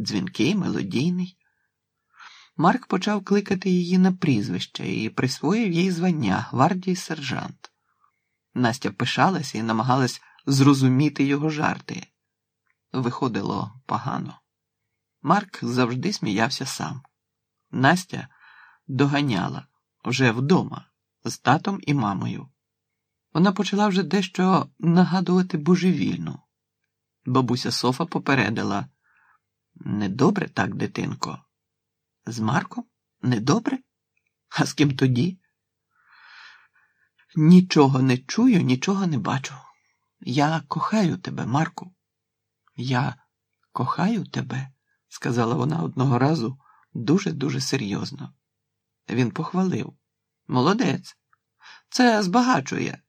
дзвінкий, мелодійний. Марк почав кликати її на прізвище і присвоїв їй звання гвардії сержант. Настя пишалася і намагалась зрозуміти його жарти. Виходило погано. Марк завжди сміявся сам. Настя доганяла вже вдома з татом і мамою. Вона почала вже дещо нагадувати божевільну. Бабуся Софа попередила недобре так, дитинко. З Марком? Недобре? А з ким тоді? Нічого не чую, нічого не бачу. Я кохаю тебе, Марку. Я кохаю тебе, сказала вона одного разу дуже-дуже серйозно. Він похвалив. Молодець. Це збагачує.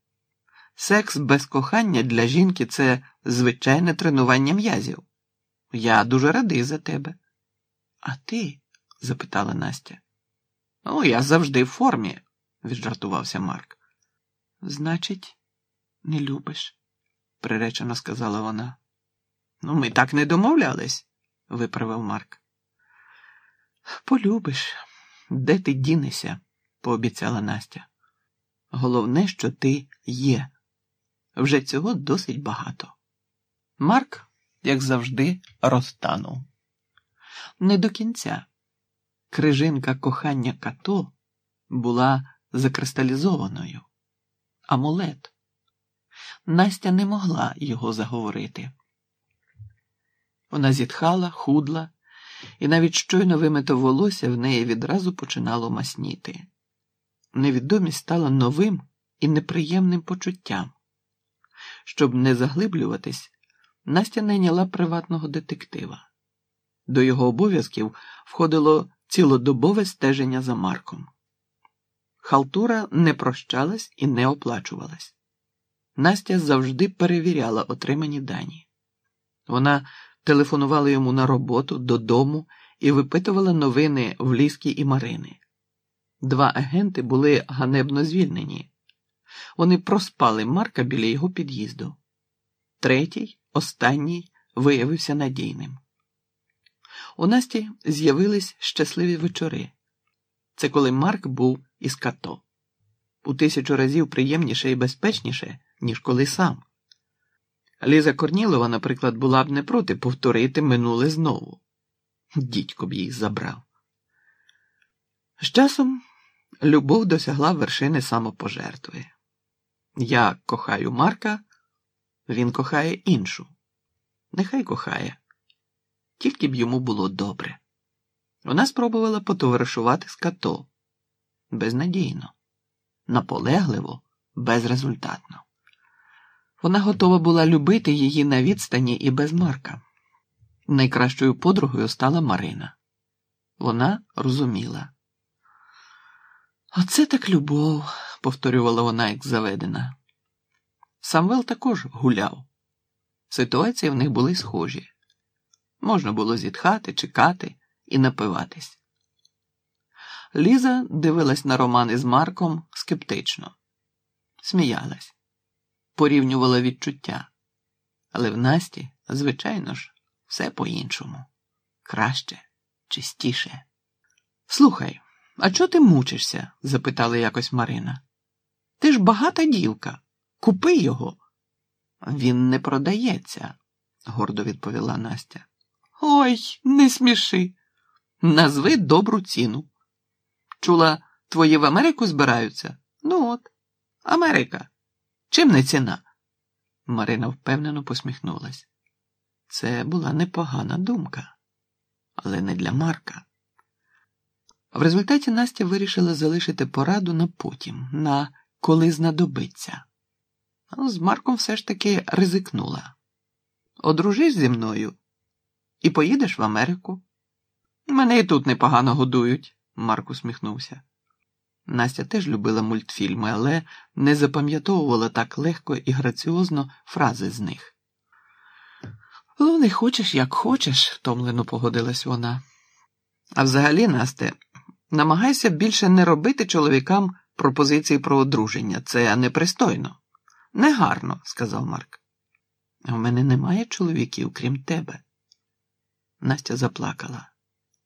Секс без кохання для жінки це звичайне тренування м'язів. Я дуже радий за тебе. А ти? запитала Настя. Ну, я завжди в формі, віджартувався Марк. Значить, не любиш, приречено сказала вона. Ну, ми так не домовлялись, виправив Марк. Полюбиш, де ти дінешся, пообіцяла Настя. Головне, що ти є. Вже цього досить багато. Марк, як завжди, розтанув. Не до кінця. Крижинка кохання като була закристалізованою. Амулет. Настя не могла його заговорити. Вона зітхала, худла, і навіть щойно вимито волосся в неї відразу починало масніти. Невідомість стала новим і неприємним почуттям. Щоб не заглиблюватись, Настя найняла приватного детектива. До його обов'язків входило цілодобове стеження за Марком. Халтура не прощалась і не оплачувалась. Настя завжди перевіряла отримані дані. Вона телефонувала йому на роботу, додому і випитувала новини в Ліскі і Марини. Два агенти були ганебно звільнені. Вони проспали Марка біля його під'їзду. Третій, останній, виявився надійним. У Насті з'явились щасливі вечори. Це коли Марк був із като. У тисячу разів приємніше і безпечніше, ніж коли сам. Ліза Корнілова, наприклад, була б не проти повторити минуле знову. Дідько б їх забрав. З часом любов досягла вершини самопожертви. Я кохаю Марка, він кохає іншу. Нехай кохає, тільки б йому було добре. Вона спробувала потоваришувати з като безнадійно, наполегливо, безрезультатно. Вона готова була любити її на відстані і без Марка. Найкращою подругою стала Марина. Вона розуміла. Оце так любов, повторювала вона, як заведена. Самвел також гуляв. Ситуації в них були схожі. Можна було зітхати, чекати і напиватись. Ліза дивилась на роман із Марком скептично, сміялась, порівнювала відчуття. Але в Насті, звичайно ж, все по-іншому краще, чистіше. Слухай, а чого ти мучишся? запитала якось Марина. Ти ж багата дівка. Купи його. Він не продається, гордо відповіла Настя. Ой, не сміши. Назви добру ціну. Чула, твої в Америку збираються? Ну от, Америка. Чим не ціна? Марина впевнено посміхнулась. Це була непогана думка, але не для Марка. В результаті Настя вирішила залишити пораду на потім, на коли знадобиться. З Марком все ж таки ризикнула. Одружись зі мною і поїдеш в Америку. Мене і тут непогано годують, Марк усміхнувся. Настя теж любила мультфільми, але не запам'ятовувала так легко і граціозно фрази з них. Ну, не хочеш, як хочеш, втомлено погодилась вона. А взагалі, Насте, намагайся більше не робити чоловікам пропозиції про одруження. Це непристойно. Негарно, сказав Марк. У мене немає чоловіків, крім тебе. Настя заплакала.